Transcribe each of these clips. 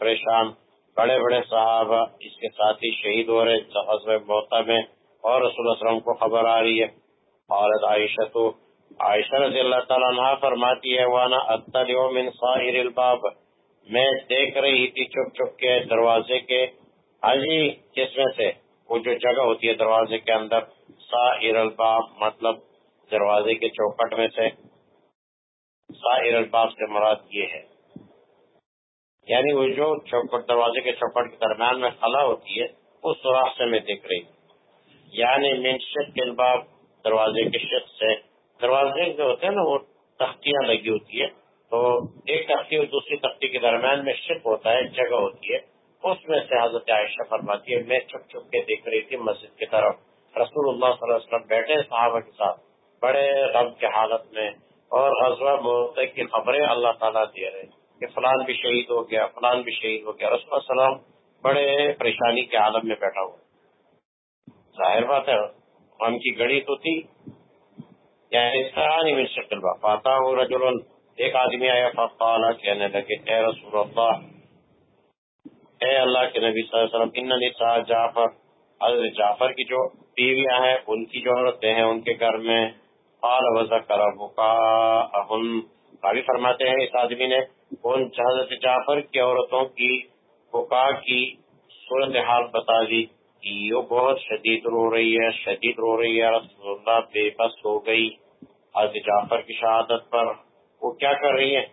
پریشان بڑے بڑے صحابہ اس کے ساتھ ہی شہید ہو رہے محتا میں، اور رسول اللہ علیہ وسلم کو خبر آ رہی ہے۔ عورت عائشہ تو، عائشہ رضی اللہ تعالیٰ عنہ فرماتی ہے، وانا اطلع من صاحر الباب. میں دیکھ رہی تھی چپ چپ کے دروازے کے حجی کس میں سے وہ جو جگہ ہوتی ہے دروازے کے اندر، صاحر الباب مطلب دروازے کے چوکٹ میں سے صاحر الباب سے مراد یہ ہے۔ یعنی وہ جو چوکٹ دروازے کے چوکٹ کے درمیان میں خلا ہوتی ہے، اس سوراخ سے میں دیکھ رہی یعنی من شک الباب دروازے کے شک سے، دروازے جو ہوتے ہیں نا، وہ تختیاں لگی ہوتی ہے تو ایک تختی اور دوسری تختی کے درمیان میں شک ہوتا ہے جگہ ہوتی ہے۔ اس میں سے حضرت عائشہ فرماتی ہے، میں چھپ چھپ کے دیکھ رہی تھی مسجد کی طرف۔ رسول اللہ صلی اللہ علیہ وسلم بیٹھے صحابہ کے ساتھ، بڑے غم کے حالت میں۔ اور غزوہ کی خبریں اللہ تعالیٰ دے رہے کہ فلان بھی شہید ہو گیا، فلان بھی شہید ہو گیا۔ رسول اللہ وسلم بڑے پریشانی کے عالم میں بیٹھا ہوا۔ ظاہر بات ہے غم کی گڑی تو تھی۔ یعنی اس طرح نہیں مل شکل فاتا ہو رجل ایک آدمی آیا فقال کہنے لگے، اے رسول اللہ، اے اللہ کے نبی صلی اللہ علیہ وسلم، ان نساء جعفر، حضرت جعفر کی جو بیویاں ہیں، ان کی جو عورتیں ہیں، ان کے گھر میں قال وذکر بکاءہن راوی فرماتے ہیں، اس آدمی نے حضرت جعفر کی عورتوں کی بکا کی صورتحال بتا دی کہ یہ بہت شدید رو رہی ہے، شدید رو رہی ہے، رسول اللہ بے بس ہو گئی حضرت جعفر کی شہادت پر۔ وہ کیا کر رہی ہے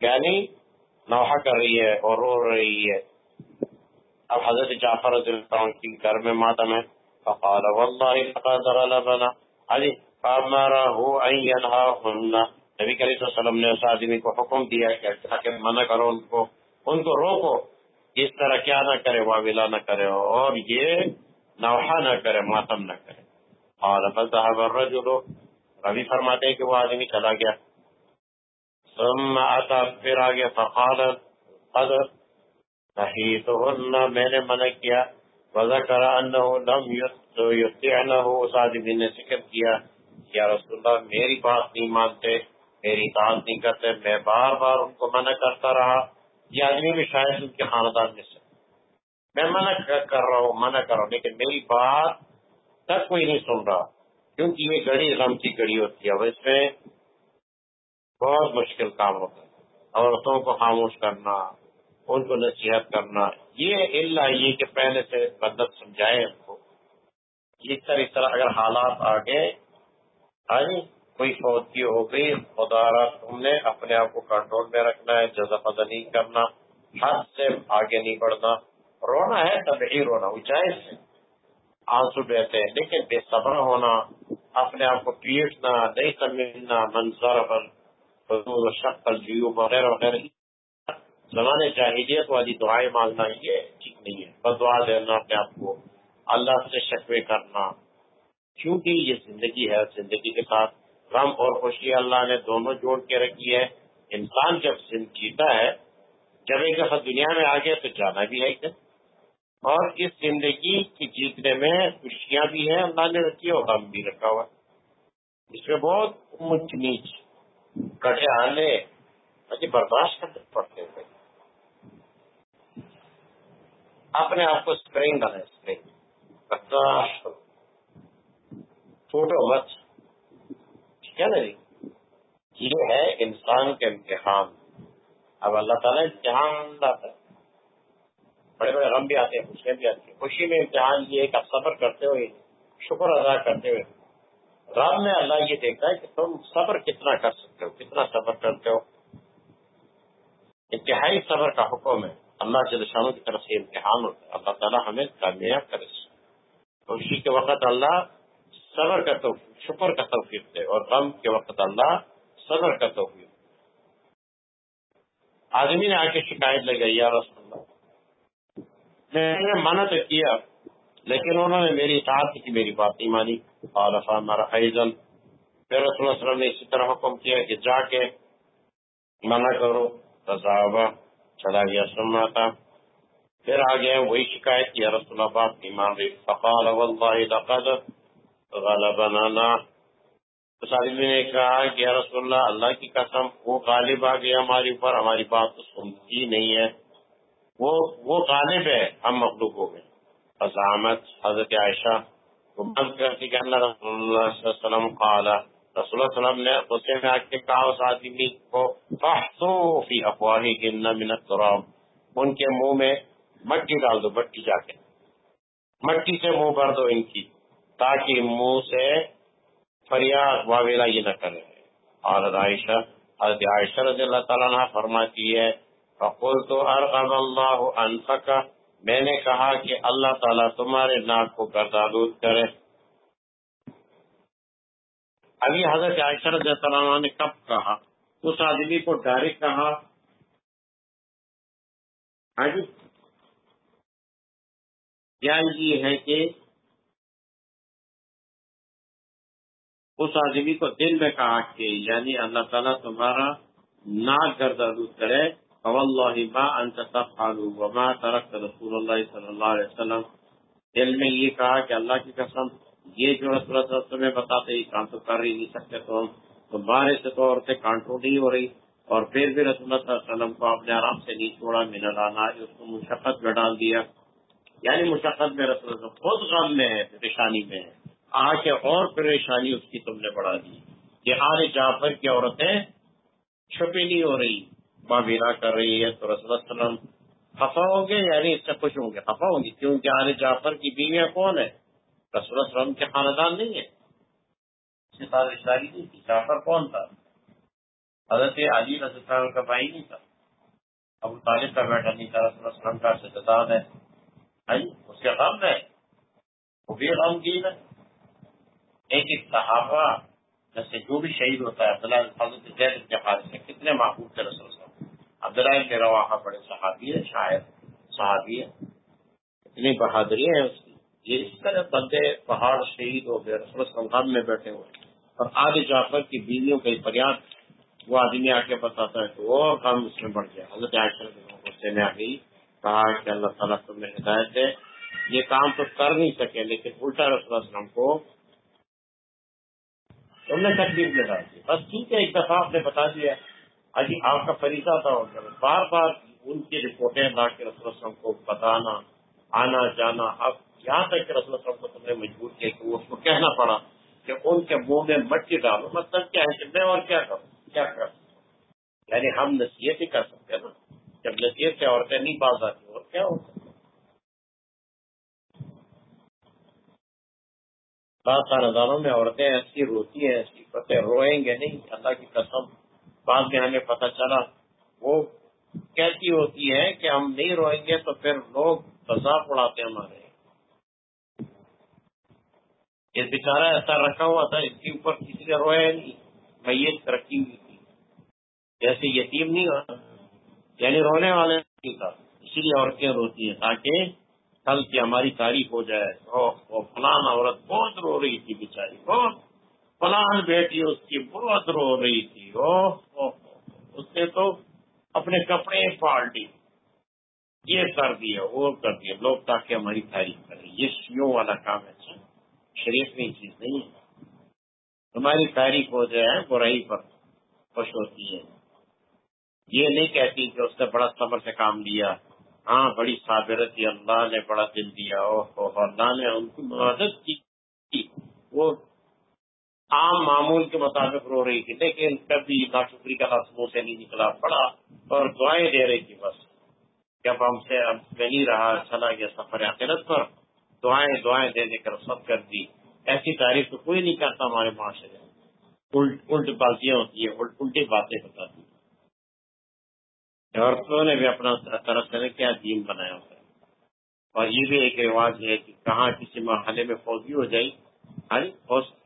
یعنی نوحہ کر رہی ہے اور رو رہی ہے۔ اب حضرت جعفر رضی اللہ عنہ کی گھر میں ماتم ہے۔ فقال، واللہ لقدر لبنا علی فامرہو ان ینہاہن۔ نبی کریم صلی اللہ علیہ وسلم نے اس آدمی کو حکم دیا کہ منع کرو، ان کو ان کو روکو۔ اس طرح کیا نہ کرے، واویلا نہ کرے، اور یہ نوحہ نہ کرے، ماتم نہ کرے۔ قال، فذهب الرجل۔ ربی فرماتے ہیں کہ وہ آدمی چلا گیا۔ ثم اتا پھر آگے، فقال، قد نحیتهن میں نے منع کیا۔ وذکر انه لم یطعنه اس آدمی نے ذکر کیا، یا رسول اللہ، میری بات نہیں مانتے۔ میری اطاعت نہیں کرتے، میں بار بار ان کو منع کرتا رہا۔ یہ آدمی بھی شاید ان کے خاندان میں سے۔ میں منع کر رہا ہوں، منع کر رہا ہوں، لیکن میری بات تک کوئی نہیں سن رہا، کیونکہ یہ گڑی غم کی گڑی ہوتی ہے۔ اس میں بہت مشکل کام ہوتا ہے۔ عورتوں کو خاموش کرنا، ان کو نصیحت کرنا، یہ اللہ یہ کہ پہلے سے بدت سمجھائے ان کو۔ اس طرح اس طرح اگر حالات آگے آئی کوئی فوتی ہو گئی خدا تم نے اپنے آپ کو کنٹرول میں رکھنا ہے جزا نہیں کرنا، حد سے آگے نہیں بڑھنا۔ رونا ہے تب ہی رونا اونچائی سے آنسو بہتے ہیں لیکن بے صبر ہونا، اپنے آپ کو پیٹنا، نہیں سمجھنا، منظر پر شکل جیو وغیرہ وغیرہ۔ زمانے جاہلیت والی دعائیں مانگنا یہ ٹھیک نہیں ہے۔ بدعا دینا اپنے آپ کو، اللہ سے شکوے کرنا۔ کیونکہ یہ زندگی ہے، زندگی کے ساتھ غم اور خوشی اللہ نے دونوں جوڑ کے رکھی ہے۔ انسان جب جیتا ہے، جب ایک دفعہ دنیا میں آ گیا تو جانا بھی ہے ایک دن اور اس زندگی کی جیتنے میں خوشیاں بھی ہیں، اللہ نے رکھی اور غم بھی رکھا ہوا۔ اس میں بہت اونچ نیچ کٹے آنے برداشت کرنے پڑتے ہوئے اپنے آپ کو اسپرنگ ڈالے اسپرنگ برداشت چھوٹو مت۔ ٹھیک ہے نا جی یہ ہے انسان کے امتحان۔ اب اللہ تعالیٰ امتحان لاتا ہے بڑے بڑے غم بھی آتے ہیں، خوشیاں بھی آتی ہیں۔ خوشی میں امتحان یہ ہے کہ آپ صبر کرتے ہوئے، شکر ادا کرتے ہوئے۔ رب میں اللہ یہ دیکھتا ہے کہ تم صبر کتنا کر سکتے ہو، کتنا صبر کرتے ہو۔ انتہائی صبر کا حکم ہے۔ اللہ جلشانوں کی طرف سے امتحان ہوتا ہے۔ اللہ تعالیٰ ہمیں کامیاب کرے۔ خوشی کے وقت اللہ صبر کا توفیق، شکر کا توفیق دے اور غم کے وقت اللہ صبر کا توفیق آدمی نے آ کے شکایت لگائی، یا رسول اللہ۔ میں نے منع تو کیا، لیکن انہوں نے میری اطاعت کی میری بات نہیں مانی۔ اور مارا فیضل پھر رسول اللہ وسلم نے اسی طرح حکم کیا کہ جا کے منع کرو۔ رضا چلا گیا سننا تھا پھر آ گئے وہی شکایت کی رسول اللہ، بات نہیں مان رہی۔ فقال واللہ لقد غلبنا اس نے کہا کہ رسول اللہ اللہ کی قسم، وہ غالب آ گیا ہماری اوپر، ہماری بات تو سنتی نہیں ہے۔ وہ وہ غالب ہے ہم مخلوق ہو گئے فضامت حضرت عائشہ، وہ بند کرتی کہ اللہ رسول اللہ صلی اللہ علیہ وسلم قال رسول اللہ علیہ وسلم نے غصے میں آ کے کہا، اس آدمی کو فحصو فی افواہہن من التراب۔ ان کے منہ میں مٹی ڈال دو، مٹی جا کے۔ مٹی سے منہ بھر دو ان کی۔ تاکہ منہ سے فریاد واویلا یہ نہ کرے۔ حضرت عائشہ حضرت عائشہ رضی اللہ تعالیٰ عنہ فرماتی ہے، فقلت ارغب اللہ انفک میں نے کہا کہ اللہ تعالیٰ تمہارے ناک کو گردالود کرے۔ ابھی حضرت عائشہ رضی اللہ عنہ نے کب کہا؟ اس آدمی کو ڈائریکٹ کہا۔ ہاں جی۔ یعنی یہ ہے کہ اس آدمی کو دل میں کہا کہ یعنی اللہ تعالیٰ تمہارا ناک گردالود کرے واللہ ما انت تفعل وما ترکت رسول اللہ صلی اللہ علیہ وسلم۔ دل میں یہ کہا کہ اللہ کی قسم، یہ جو رسول تمہیں بتاتے یہ کام تو کر ہی نہیں سکتے تو تمہارے سے تو عورتیں کانٹرول نہیں ہو رہی۔ اور پھر بھی رسول اللہ صلی اللہ علیہ وسلم کو اپنے آرام سے نہیں چھوڑا من لانا، اس کو مشقت میں ڈال دیا۔ یعنی مشقت میں رسول اللہ خود غم میں ہے، پریشانی میں ہے۔ آ کے اور پریشانی اس کی تم نے بڑھا دی۔ کہ آج جعفر کی عورتیں چھپی نہیں ہو رہی۔ مابینا کر رہی ہے تو رسول وسلم خفا ہوں گے یعنی اس سے خوش ہوں گے۔ خفا ہوں گے۔ کیونکہ آل جعفر کی بیویاں کون ہے رسول وسلم کے خاندان نہیں ہے اس کے ساتھ نہیں تھی۔ جعفر کون تھا؟ حضرت علی رضی اللہ کا بھائی نہیں تھا۔ ابو طالب کا بیٹا نہیں تھا۔ رسول وسلم کا سجداد ہے۔ اس کے غم ہے۔ وہ بھی غم کی ہے۔ ایک ایک صحابہ، جیسے جو بھی شہید ہوتا ہے، عبداللہ حضرت زید کے حادث سے کتنے محبوب تھے رسول اللہ عبداللہ کے روا بڑے صحابی ہے شاید صحابی ہے اتنی بہادری ہے اس کی۔ یہ اس طرح بندے پہاڑ شہید ہو گئے، رسول سلغام میں بیٹھے ہوئے اور آج جعفر کی بیویوں کا فریاد، وہ آدمی آ کے بتاتا ہے تو اور کام اس میں بڑھ گیا۔ حضرت عائشہ غصے میں آ گئی، کہا کہ اللہ تعالیٰ تمہیں ہدایت ہے یہ کام تو کر نہیں سکے، لیکن الٹا رسول وسلم کو تم نے تکلیف میں ڈال دی۔ بس ٹھیک ہے، ایک دفعہ آپ نے بتا دیا۔ ابھی آپ کا فریضہ تھا۔ بار بار ان کی رپورٹیں لا کے رسول وسلم کو بتانا، آنا جانا۔ اب یہاں تک کہ رسول وسلم کو تم نے مجبور کیا کہ اس کو کہنا پڑا کہ ان کے منہ میں مٹی ڈالو۔ مطلب کیا ہے کہ میں اور کیا کروں؟ کیا کر؟ یعنی ہم نصیحت ہی کر سکتے ہیں نا۔ جب نصیحت سے عورتیں نہیں باز آتی، اور کیا ہوتا؟ بعض رمضانوں میں عورتیں ایسی روتی ہیں، ایسی فتح روئیں گے نہیں، اللہ کی قسم بعد میں ہمیں پتہ چلا۔ وہ کیسی ہوتی ہے کہ ہم نہیں روئیں گے تو پھر لوگ مذاق اڑاتے ہمارے۔ یہ بیچارہ ایسا رکھا ہوا تھا، اس کے اوپر کسی نے رویا نہیں، میت رکھی ہوئی تھی۔ جیسے یتیم نہیں ہوا یعنی رونے والے نہیں تھا، اسی لیے عورتیں روتی ہیں تاکہ کل کی ہماری تاریخ ہو جائے وہ فلان عورت بہت رو رہی تھی بیچاری، بہت فلان بیٹی اس کی بہت رو رہی تھی اس نے تو اپنے کپڑے پھاڑ دی یہ کر دیا، وہ کر دیا، لوگ تاکہ ہماری تاریخ کریں یہ شیوں والا کام ہے شریف میں چیز نہیں ہے۔ ہماری تاریخ ہو جائے، برائی پر خوش ہوتی ہے یہ نہیں کہتی کہ اس نے بڑا صبر سے کام لیا۔ ہاں بڑی صابرت اللہ نے بڑا دل دیا اللہ نے ان کی مدد کی۔ وہ عام معمول کے مطابق رو رہی تھی، لیکن کبھی ناشکری کا منہ سے نہیں نکلا پڑا اور دعائیں دے رہی تھی بس۔ جب ہم سے اب نہیں رہا، چلا گیا سفر آخرت پر، دعائیں دعائیں دے دے کر سب کر دی۔ ایسی تعریف تو کوئی نہیں کرتا ہمارے معاشرے الٹ بازیاں ہوتی ہیں الٹی باتیں بتاتی عورتوں نے بھی اپنا طرف سے کیا دین بنایا ہوتا ہے۔ اور یہ بھی ایک رواج ہے کہ کہاں کسی محلے میں فوجی ہو جائے ہاں جی،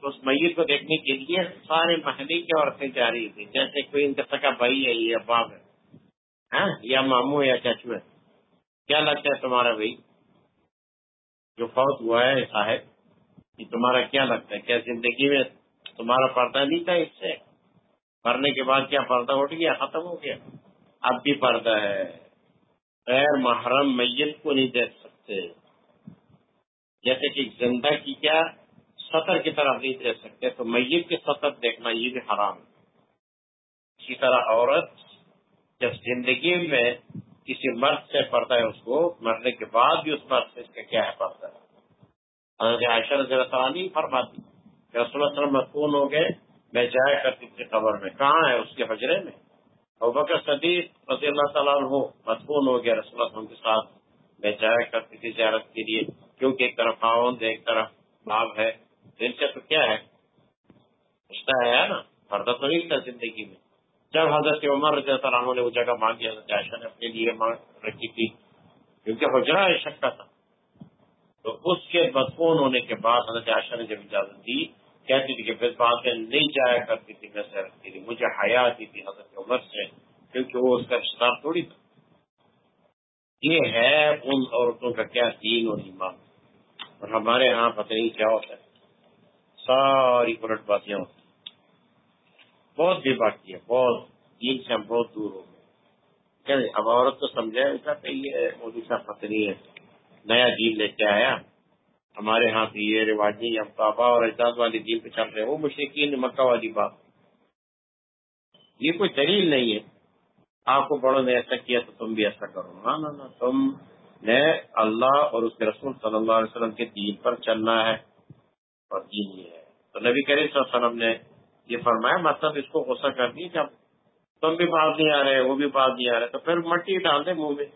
اس میت کو دیکھنے کے لیے سارے محلے کی عورتیں جا رہی تھی جیسے کوئی ان کا سکا بھائی ہے ہاں، یا باپ ہے۔ یا ماموں یا چچو ہے۔ کیا لگتا ہے تمہارا بھائی؟ جو فوت ہوا ہے صاحب، یہ تمہارا کیا لگتا ہے؟ کیا زندگی میں تمہارا پردہ نہیں تھا اس سے؟ مرنے کے بعد کیا پردہ اٹھ گیا، ختم ہو گیا؟ اب بھی پردہ ہے۔ غیر محرم میت کو نہیں دیکھ سکتے۔ جیسے کہ زندہ کی کیا سطر کی طرف نہیں دیکھ سکتے، تو میت کے سطر دیکھنا یہ بھی حرام ہے۔ اسی طرح عورت جب زندگی میں کسی مرد سے پڑتا ہے، اس کو مرنے کے بعد بھی اس مرد سے اس کا کیا ہے پڑتا ہے نہیں فرماتی کہ رسول اللہ وسلم مدفون ہو گئے، میں جایا کرتی تھی قبر میں۔ کہاں ہے؟ اس کے حجرے میں۔ اور بکر صدیق رضی اللہ تعالیٰ عنہ مدفون ہو گیا، رسول اللہ کے ساتھ میں جایا کرتی تھی زیارت کے لیے، کیونکہ ایک طرف خاون ایک طرف باب ہے۔ ان سے تو کیا ہے؟ رشتہ ہے نا پردہ تو نہیں تھا زندگی میں۔ جب حضرت عمر رضی اللہ عنہ نے وہ جگہ مانگی، حضرت عائشہ نے اپنے لیے مانگ رکھی تھی، کیونکہ حجرہ شک کا تھا۔ تو اس کے مدفون ہونے کے بعد حضرت عائشہ نے جب اجازت دی کہتی تھی کہ پھر بات میں نہیں جایا کرتی تھی میں سے رکھتی تھی مجھے حیا آتی تھی حضرت عمر سے، کیونکہ وہ اس کا رشتہ تھوڑی تھا۔ یہ ہے ان عورتوں کا کیا دین اور ایمان۔ اور ہمارے ہاں پتہ نہیں کیا ہوتا ہے۔ ساری پلٹ باتیاں ہوتی بہت بھی باقی ہے، بہت۔ دین سے ہم بہت دور ہو گئے۔ اب عورت تو سمجھے ایسا کہ یہ مودی صاحب پتہ نہیں ہے۔ نیا دین لے کے آیا۔ ہمارے ہاں بھی یہ رواج نہیں، ہم پاپا اور اعزاز والی دین پہ چل رہے ہیں، وہ مشرقین مکہ والی بات۔ یہ کوئی دلیل نہیں ہے۔ آپ کو بڑوں نے ایسا کیا تو تم بھی ایسا کرو۔ ہاں نا تم نے اللہ اور اس کے رسول صلی اللہ علیہ وسلم کے دین پر چلنا ہے اور دین یہ ہے۔ تو نبی کریم صلی اللہ علیہ وسلم نے یہ فرمایا مطلب اس کو غصہ کر دی جب تم بھی بات نہیں آ رہے، وہ بھی بات نہیں آ رہے، تو پھر مٹی ڈال دے منہ میں۔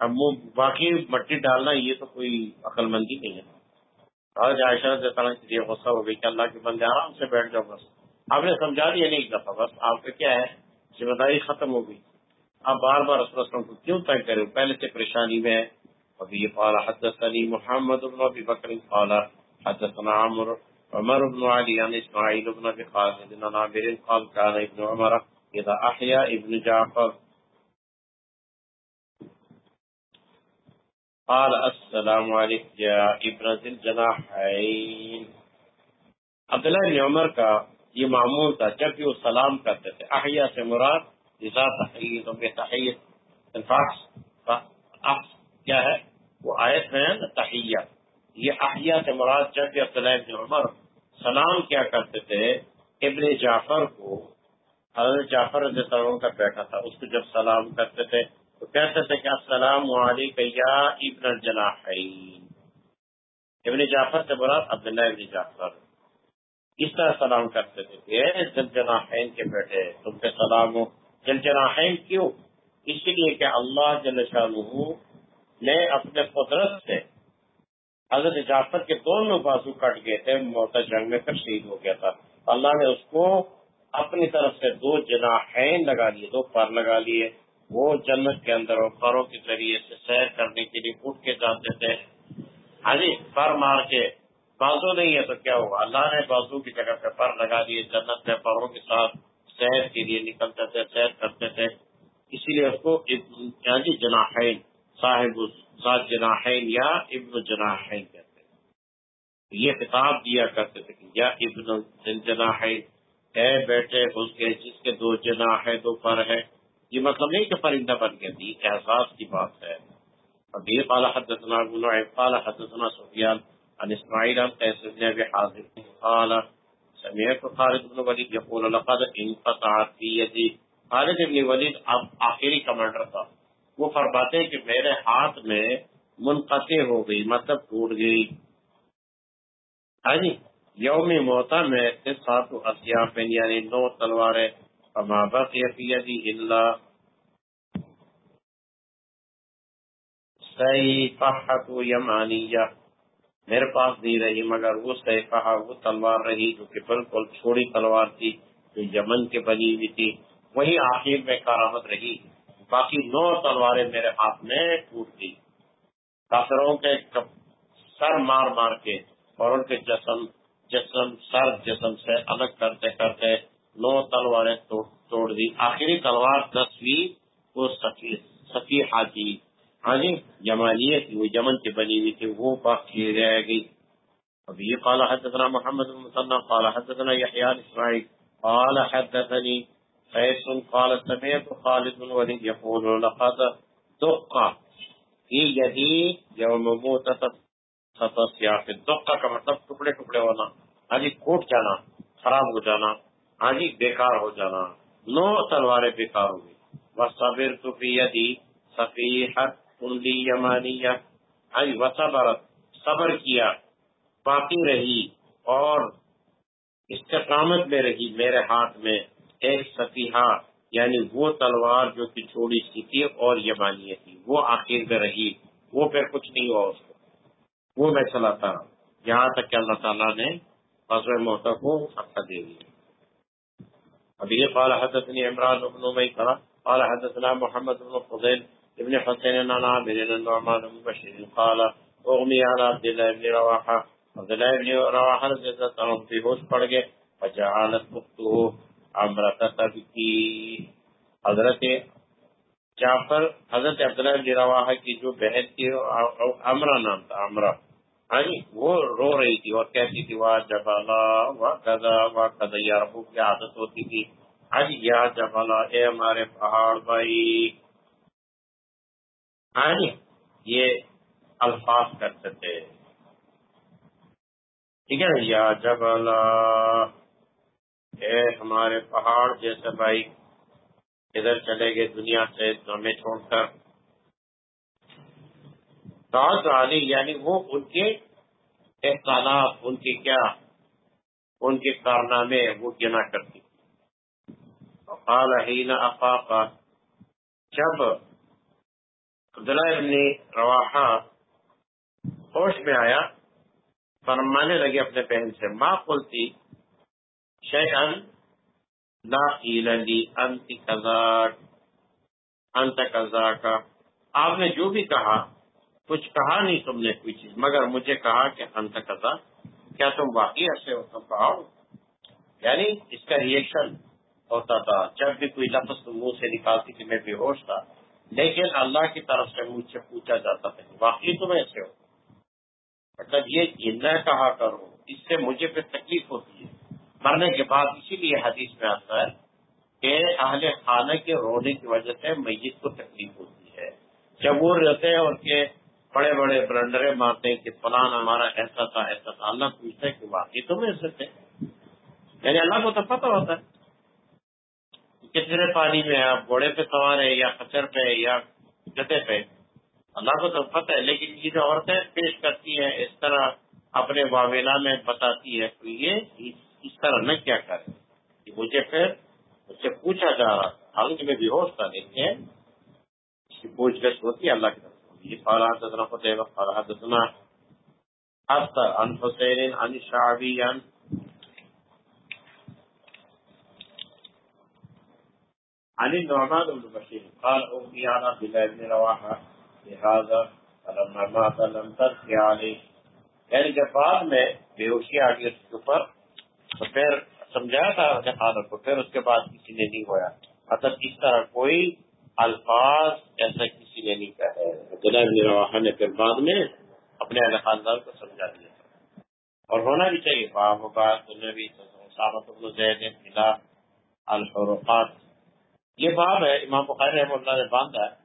اب وہ باقی مٹی ڈالنا یہ تو کوئی عقل مندی نہیں ہے۔ آج عائشہ تعالیٰ کے لیے غصہ ہو گئی کہ اللہ کے بندے آرام سے بیٹھ جاؤ بس۔ آپ نے سمجھا دیا نہیں ایک دفعہ بس آپ کا کیا ہے؟ ذمہ داری ختم ہو گئی۔ آپ بار بار رسول وسلم کو کیوں طے کرے پہلے سے پریشانی میں ہے ابھی یہ قال حدثني محمد بن ابي بكر قال، حدثنا عمرو عمر بن علي عن اسماعيل بن ابي خالد بن عامر، قال كان ابن عمر، اذا احيا ابن جعفر۔ قال، السلام علیکم یا ابن ذی الجناحین عبداللہ بن عمر کا یہ معمول تھا، جب بھی وہ سلام کرتے تھے، احیاء سے مراد اذا تحیید و بتحیید انفاق کیا ہے؟ وہ آیت میں ہے تحیہ. یہ احیاء سے مراد جب بھی عبداللہ بن عمر سلام کیا کرتے تھے، ابن جعفر کو، حضرت جعفر رضی اللہ عنہ کا بیٹا تھا، اس کو جب سلام کرتے تھے تو کہتے تھے کہ السلام علیکم یا ابن الجناحین ابن جعفر سے مراد عبداللہ ابن جعفر۔ اس طرح سلام کرتے تھے کہ جل جناحین کے بیٹے، تم پہ سلام ہو۔ جل جناحین کیوں؟ اس لیے کہ اللہ جل شاہ نے اپنے قدرت سے حضرت جعفر کے دونوں بازو کٹ گئے تھے، موتا جنگ میں پھر شہید ہو گیا تھا۔ اللہ نے اس کو اپنی طرف سے دو جناحین لگا لیے دو پر لگا لیے وہ جنت کے اندر اور پروں کے ذریعے سے سیر کرنے کے لیے اٹھ کے جاتے تھے۔ ہاں جی پر مار کے بازو نہیں ہے تو کیا ہوا؟ اللہ نے بازو کی جگہ پہ پر لگا دیے، جنت میں پروں کے ساتھ سیر کے لیے نکلتے تھے، سیر کرتے تھے۔ اسی لیے اس کو ہاں جی جناحین، صاحب جناحین یا ابن جناحین کہتے ہیں۔ یہ خطاب دیا کرتے تھے یا ابن جناحین ہے بیٹے، اس کے جس کے دو جناح ہے دو پر ہے یہ مطلب نہیں کہ پرندہ بن گیا تھی احساس کی بات ہے۔ اب یہ قال حدثنا ابن قال حدثنا سفیان، عن اسماعیل، عن قیس بن ابي حازم، قال سمعت خالد بن ولید يقول لقد انقطعت في يدي خالد بن ولید اب آخری کمانڈر تھا۔ وہ فرماتے ہیں کہ میرے ہاتھ میں منقطع ہو گئی مطلب ٹوٹ گئی۔ ہاں جی یوم موتا میں سات اسیاف یعنی نو تلواریں فما بقي في يدي الا سیفحة یمانیہ میرے پاس نہیں رہی، مگر وہ سیفہ وہ تلوار رہی جو کہ بالکل چھوڑی تلوار تھی، جو یمن کے بنی ہوئی تھی۔ وہی آخر میں کارآمد رہی۔ باقی نو تلواریں میرے ہاتھ میں ٹوٹ گئی۔ کافروں کے سر مار مار کے اور ان کے جسم جسم، سر جسم سے الگ کرتے کرتے نو تلواریں توڑ دی۔ آخری تلوار دسویں وہ سفی حاجی ہاں جی جمالیہ تھی وہ یمن کی بنی ہوئی تھی، وہ باقی رہ گئی۔ اب یہ قال حدثنا محمد بن مسنى قال حدثنا يحيى اسماعيل قال حدثني قيس قال سمعت خالد بن وليد يقول لقد دق في يدي يوم موتت ستصيا في الدقة کا مطلب ٹکڑے ٹکڑے ہونا ہاں جی کوٹ جانا، خراب ہو جانا۔ ہاں جی بیکار ہو جانا۔ نو تلواریں بیکار ہو گئی وصبر تو فی صفیحت یمانیہ وصبرت۔ صبر کیا۔ باقی رہی۔ اور استقامت میں رہی۔ میرے ہاتھ میں ایک صفیحہ یعنی وہ تلوار جو کہ چھوڑی سی تھی اور یمانی تھی۔ وہ آخر میں رہی۔ وہ پھر کچھ نہیں ہوا اس کو۔ وہ میں چلاتا رہا۔ یہاں تک کہ اللہ تعالیٰ نے فضر محتب کو فتح دے دیا۔ ابھی یہ قال حدثني عمران بن ميسرة قال حدثنا محمد بن فضيل ابن حسين عن عامر بن النعمان بن بشير قال اغمي على عبد الله بن رواحه عبد الله بن رواحه رضي الله عنه في ہوش پڑ گئے فجعلت اخته عمرة تبكي حضرت جعفر، حضرت عبداللہ بن رواحہ کی جو بہن تھی امرا نام تھا امرا وہ رو رہی تھی اور کہتی تھی، واہ جبالا، واہ کدا واہ کدا یا ربو کی عادت ہوتی تھی؟ ہاں یا جبالا، اے ہمارے پہاڑ بھائی۔ ہاں یہ الفاظ کرتے تھے۔ ٹھیک ہے، یا جبالا، اے ہمارے پہاڑ جیسے بھائی، ادھر چلے گئے دنیا سے، ہمیں چھوڑ کر۔ علی یعنی وہ ان کے احسانات ان کے کیا، ان کے کارنامے وہ گنا کرتی۔ قال حین افاقا جب عبداللہ ابن رواحہ ہوش میں آیا، فرمانے لگے اپنے بہن سے ماں قلتی شیئن لا لی، انت کذاک، انت کذاکا۔ آپ نے جو بھی کہا کچھ کہا نہیں تم نے کوئی چیز، مگر مجھے کہا کہ انت کذا کیا تم واقعی ایسے ہو؟ تم کہا یعنی اس کا ریئیکشن ہوتا تھا، جب بھی کوئی لفظ منہ سے نکالتی تھی، میں بے ہوش تھا، لیکن اللہ کی طرف سے مجھ سے پوچھا جاتا تھا واقعی تم ایسے ہو؟ مطلب یہ نہ کہا کرو، اس سے مجھے پھر تکلیف ہوتی ہے۔ مرنے کے بعد اسی لیے حدیث میں آتا ہے کہ اہل خانہ کے رونے کی وجہ سے میت کو تکلیف ہوتی ہے۔ جب وہ رہتے ہیں اور کہ بڑے بڑے بلنڈرے مارتے ہیں کہ فلان ہمارا ایسا تھا ایسا تھا۔ اللہ پوچھتا ہے کہ واقعی تو میں تھے؟ یعنی اللہ کو تو پتہ ہوتا ہے کتنے پانی میں آپ گھوڑے پہ سوار ہے یا کچر پہ یا گدے پہ۔ اللہ کو تو پتہ ہے، لیکن یہ جو عورتیں پیش کرتی ہیں، اس طرح اپنے واویلا میں بتاتی ہے تو یہ اس طرح نہ کیا کرے مجھے پھر مجھ سے پوچھا جا رہا تھا، حالانکہ میں بھی ہوش تھا، لیکن اس کی پوچھ گچھ ہوتی ہے اللہ کی طرف قال حدثنا قتيبة قال حدثنا حتى عن حسين عن الشعبي عن عن النعمان بن بشير قال أمي على عبد الله بن رواحة لهذا فلما مات لم ترخي عليه. یعنی جب بعد میں بے ہوشی آ گئی اس کے اوپر، تو پھر سمجھایا تھا اپنے کو، پھر اس کے بعد کسی نے نہیں ہوا. مطلب اس طرح کوئی الفاظ ایسا کسی نے نہیں کہا ہے۔ عبداللہ نے پھر بعد میں اپنے اہل خاندان کو سمجھا دیا۔ اور ہونا بھی چاہیے۔ باب بات نبی زید الفروقات یہ باب ہے، امام بخاری رحمۃ اللہ نے باندھا ہے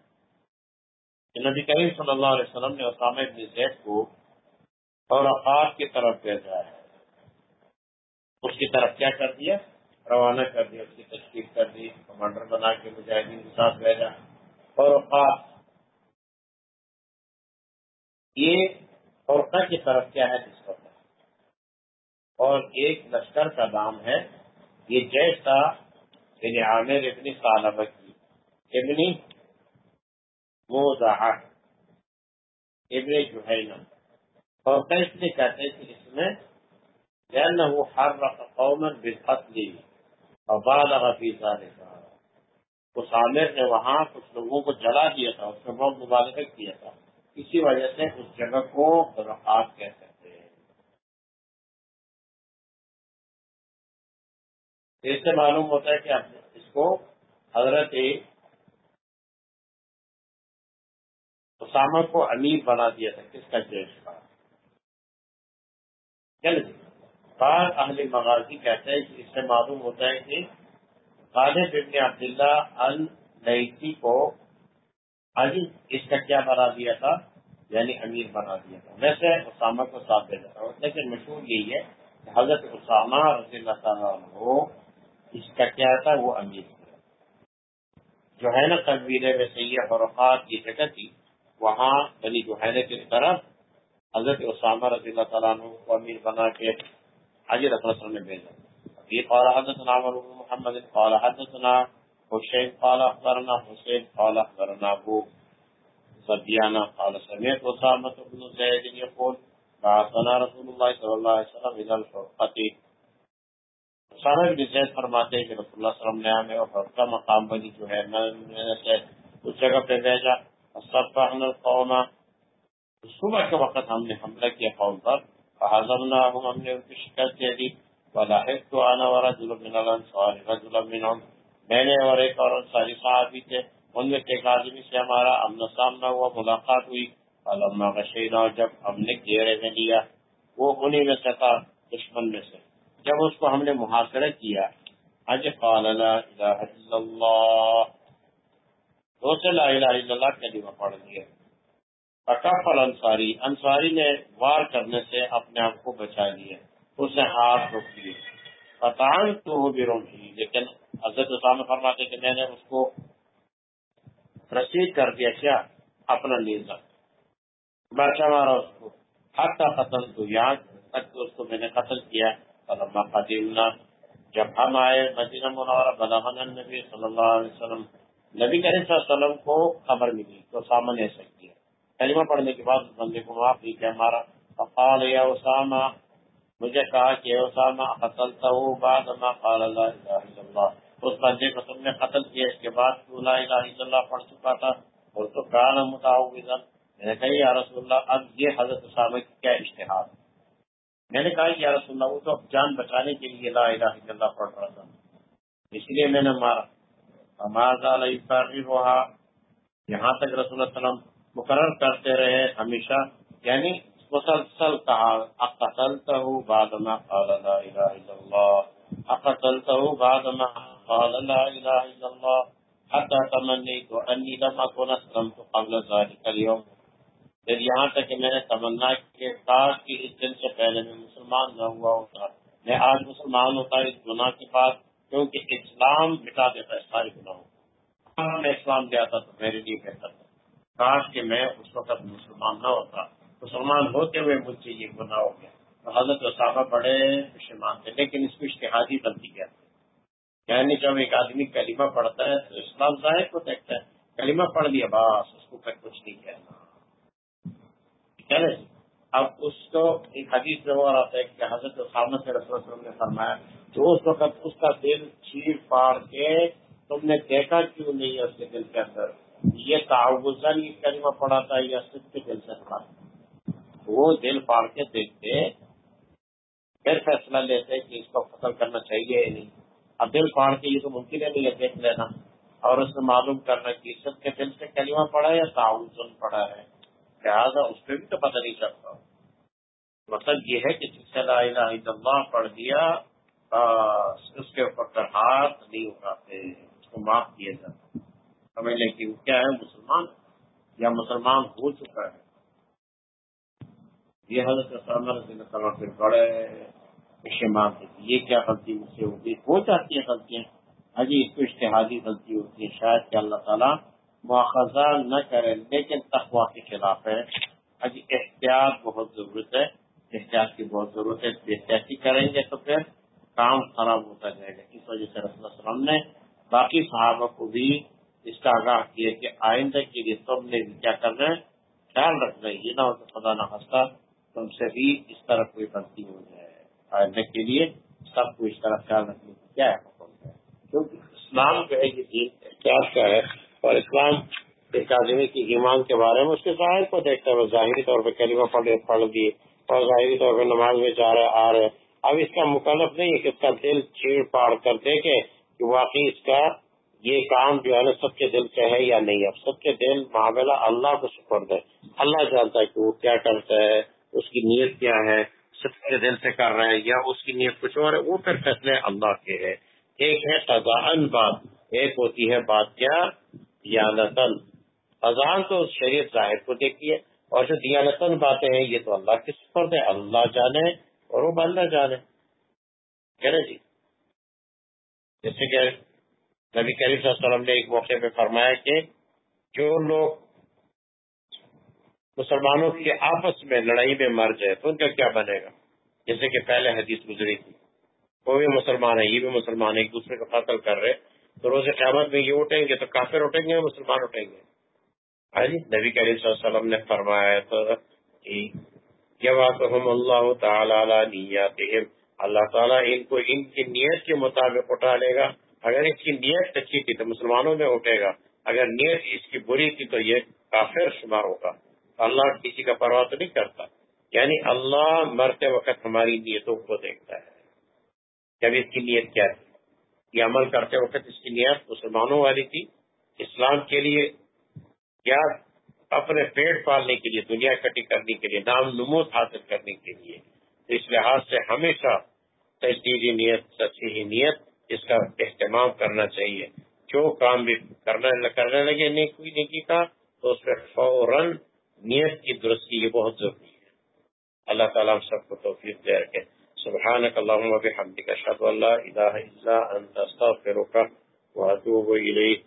کہ نبی کریم صلی اللہ علیہ وسلم نے اسامہ ابن زید کو اور کی طرف بھیجا ہے۔ اس کی طرف کیا کر دیا؟ روانہ کر دیا اس کی تشکیل کر دی، کمانڈر بنا کے مجاہدین کے ساتھ بھیجا اور یہ عورتہ کی طرف کیا ہے؟ جس وقت اور ایک لشکر کا نام ہے، یہ جیسا یعنی عامر ابنی سالبہ کی۔ ابنی وہ ابن جو اور کیسے لیے کہتے تھے اس میں وہ ہر رقم قومن اور بعد اس عامر نے وہاں کچھ لوگوں کو جلا دیا تھا، اس میں بہت مبالغہ کیا تھا۔ اسی وجہ سے اس جگہ کو برقات کہہ سکتے ہیں۔ اس سے معلوم ہوتا ہے کہ اس کو حضرت اسامہ کو امیر بنا دیا تھا۔ کس کا جیش کا چل بعض اہل مغازی کہتے ہیں کہ اس سے معلوم ہوتا ہے کہ خالد ابن عبداللہ النیتی کو علی اس کا کیا بنا دیا تھا؟ یعنی امیر بنا دیا تھا۔ ویسے اسامہ کو ساتھ دے دیتا لیکن مشہور یہی ہے کہ حضرت اسامہ رضی اللہ تعالیٰ عنہ اس کا کیا تھا؟ وہ امیر تھا جو ہے نا قبیلے میں سید فرقات کی جگہ تھی، وہاں بنی جو ہے کی طرف حضرت اسامہ رضی اللہ تعالیٰ عنہ کو امیر بنا کے حاجی رسول اللہ نے بھیجا۔ یہ قال حدثنا عمر بن محمد، قال حدثنا حسین، قال اخبرنا حسین، قال اخبرنا ابو سبیانا قال سمعت اسامہ بن زید يقول بعثنا رسول اللہ صلی اللہ علیہ وسلم الى الفرقتی اسامہ بن زید فرماتے ہیں کہ رسول اللہ صلی اللہ علیہ وسلم نے ہمیں فرقہ مقام بنی جو ہے، میں نے سے اس جگہ پہ بھیجا۔ صفحنا القوم۔ صبح کے وقت ہم نے حملہ کیا قوم پر۔ فحضرناهم ہم نے ان کی شکست دے دی ولاحقت انا ورجل من الانصار رجل منهم. میں نے اور ایک اور انصاری صحابی تھے، ان میں ایک آدمی سے ہمارا امن سامنا ہوا، ملاقات ہوئی۔ فلما غشینا جب ہم نے گھیرے میں لیا، وہ انہی میں سے تھا، دشمن میں سے۔ جب اس کو ہم نے محاصرہ کیا اج قال لا الہ الا اللہ۔ تو سے لا الہ الا اللہ کلمہ پڑھ دیا اکفل انصاری انصاری نے وار کرنے سے اپنے آپ کو بچا لیا، اسے ہاتھ روک دیے فتان تو ہو بھی روکی لیکن حضرت اسامہ فرماتے کہ میں نے اس کو رسید کر دیا، کیا؟ اپنا نیزا بچا مارا اس کو۔ حتی قتل تو یاد تک اس کو میں نے قتل کیا۔ فلما قدیمنا جب ہم آئے مدینہ منورہ بلغنا النبی صلی اللہ علیہ وسلم، نبی کریم صلی اللہ علیہ وسلم کو خبر ملی، تو سامنے ایسا کیا کلمہ پڑھنے کے بعد بندے کو معاف نہیں کیا ہمارا فقال یا اسامہ مجھے کہا کہ اسامہ قتلتا ہو بعد ما قال لا الہ الا اللہ۔ اس بندے کو تم نے قتل کیا، اس کے بعد تو لا الہ الا اللہ پڑھ چکا تھا۔ اور تو کان متعوذا میں نے کہا، یا رسول اللہ، اب یہ حضرت اسامہ کی کیا اشتہار؟ میں نے کہا، یا رسول اللہ، وہ تو جان بچانے کے لیے لا الہ الا اللہ پڑھ رہا تھا۔ اس لیے میں نے مارا۔ یہاں تک رسول اللہ وسلم مقرر کرتے رہے ہمیشہ یعنی مسلسل کہا اقتلتہ بعد ما قال لا الہ الا اللہ اقتلتہ بعد ما قال لا الہ الا لم اسلمت قبل ذلك اليوم۔ پھر یہاں تک کہ میں نے تمنا کہ کاش کی اس دن سے پہلے میں مسلمان نہ ہوا ہوتا۔ میں آج مسلمان ہوتا اس گناہ کے بعد، کیونکہ اسلام مٹا دیتا ہے، سارے گناہوں میں اسلام دیا تھا تو میرے لیے بہتر تھا۔ کاش کہ میں اس وقت مسلمان نہ ہوتا۔ مسلمان ہوتے ہوئے مجھ سے یہ گناہ ہو گیا۔ تو حضرت صحابہ بڑے پشمان تھے، لیکن اس کو اشتہادی غلطی کیا یعنی جب ایک آدمی کلمہ پڑھتا ہے تو اسلام ظاہر کو دیکھتا ہے۔ کلمہ پڑھ لیا، بس، اس کو پھر کچھ نہیں کہنا۔ جی؟ اب اس کو ایک حدیث میں ہو رہا تھا کہ حضرت صاحب سے رسول وسلم نے فرمایا تو اس وقت اس کا دل چیر پاڑ کے تم نے دیکھا کیوں نہیں اس کے دل کے اندر؟ یہ تعوضن یہ کلمہ پڑا تھا یا سب کے دل سے پڑا وہ دل پاڑ کے دیکھتے، پھر فیصلہ لیتے کہ اس کو قتل کرنا چاہیے یا نہیں۔ اب دل پاڑ کے یہ تو ممکن ہے نہیں ہے دیکھ لینا۔ اور اس میں معلوم کرنا کہ سب کے دل سے کلمہ پڑا یا تعوضن پڑا ہے۔ لہٰذا اس پہ بھی تو پتہ نہیں چلتا۔ مطلب یہ ہے کہ جس سے لا الہ الا اللہ پڑھ دیا اس کے اوپر ہاتھ نہیں اٹھاتے، اس کو معاف کیا جاتا۔ سمجھ لیں کہ کیا ہے، مسلمان یا مسلمان ہو چکا ہے۔ یہ حضرت پھر بڑے پشمان تھے یہ کیا غلطی مجھ سے ہوگی ہو جاتی ہے غلطیاں۔ حجی اس کو اشتہادی غلطی ہوتی ہے۔ شاید کہ اللہ تعالیٰ مواخذہ نہ کرے، لیکن تخوا کے خلاف ہے۔ حجی احتیاط بہت ضرورت ہے۔ احتیاط کی بہت ضرورت ہے۔ احتیاطی کریں گے تو پھر کام خراب ہوتا جائے گا۔ اس وجہ سے رسول اللہ نے باقی صحابہ کو بھی اس کا آگاہ کیا کہ آئندہ کے لیے تم نے کیا کرنا ہے؟ خیال رکھنا یہ نہ ہو تو خدا نہ خستہ تم سے بھی اس طرح کوئی غلطی ہو جائے۔ آئندہ کے لیے سب کو اس طرح خیال رکھنے کی کیا ہے حکم ہے؟ کیونکہ اسلام جو ہے، یہ دین احتیاط کا ہے۔ اور اسلام ایک آدمی کی ایمان کے بارے میں اس کے ظاہر کو دیکھتا ہے۔ ظاہری طور پہ کلمہ پڑھ پڑھ دیے۔ اور ظاہری طور پہ نماز میں جا رہے، آ رہے۔ اب اس کا مکلف نہیں ہے کہ اس کا دل چیڑ پاڑ کر دیکھے کہ واقعی اس کا یہ کام جو ہے نا سب کے دل سے ہے یا نہیں؟ اب سب کے دل معاملہ اللہ کو سپرد ہے اللہ جانتا ہے کہ وہ کیا کرتا ہے، اس کی نیت کیا ہے، سب کے دل سے کر رہے ہیں یا اس کی نیت کچھ اور ہے۔ وہ پھر فیصلے اللہ کے ہے ایک ہے خزان بات، ایک ہوتی ہے بات کیا؟ دیانتن خزان تو شریعت ظاہر کو دیکھتی ہے۔ اور جو دیانتن باتیں ہیں، یہ تو اللہ کے سپرد ہے اللہ جانے اور وہ بندہ جانے۔ کہہ رہے جی؟ جیسے کہ نبی کریم صلی اللہ علیہ وسلم نے ایک موقع پہ فرمایا کہ جو لوگ مسلمانوں کی آپس میں لڑائی میں مر جائے تو ان کا کیا بنے گا؟ جیسے کہ پہلے حدیث گزری تھی۔ وہ بھی مسلمان ہے، یہ بھی مسلمان ہے، ایک دوسرے کا قتل کر رہے تو روز قیامت میں یہ اٹھیں گے تو کافر اٹھیں گے مسلمان اٹھیں گے۔ ہاں جی نبی کریم صلی اللہ علیہ وسلم نے فرمایا تو اللہ تعالیٰ اللہ تعالیٰ ان کو ان کی نیت کے مطابق اٹھا لے گا۔ اگر اس کی نیت اچھی تھی تو مسلمانوں میں اٹھے گا، اگر نیت اس کی بری تھی تو یہ کافر شمار ہوگا۔ اللہ کسی کا پرواہ تو نہیں کرتا۔ یعنی اللہ مرتے وقت ہماری نیتوں کو دیکھتا ہے۔ جب اس کی نیت کیا تھی؟ یہ عمل کرتے وقت اس کی نیت مسلمانوں والی تھی۔ اسلام کے لیے یا اپنے پیٹ پالنے کے لیے، دنیا کٹی کرنے کے لیے، نام نمود حاصل کرنے کے لیے۔ اس لحاظ سے ہمیشہ تجدیدی نیت تصحیحی نیت اس کا اہتمام کرنا چاہیے۔ جو کام بھی کرنا کرنے لگے، نیکی نیکی کا، تو اس میں فوراً نیت کی درستی یہ بہت ضروری ہے۔ اللہ تعالیٰ ہم سب کو توفیق دے رکھے۔ سبحانك اللهم وبحمدك اشهد ان لا اله الا انت استغفرك واتوب اليك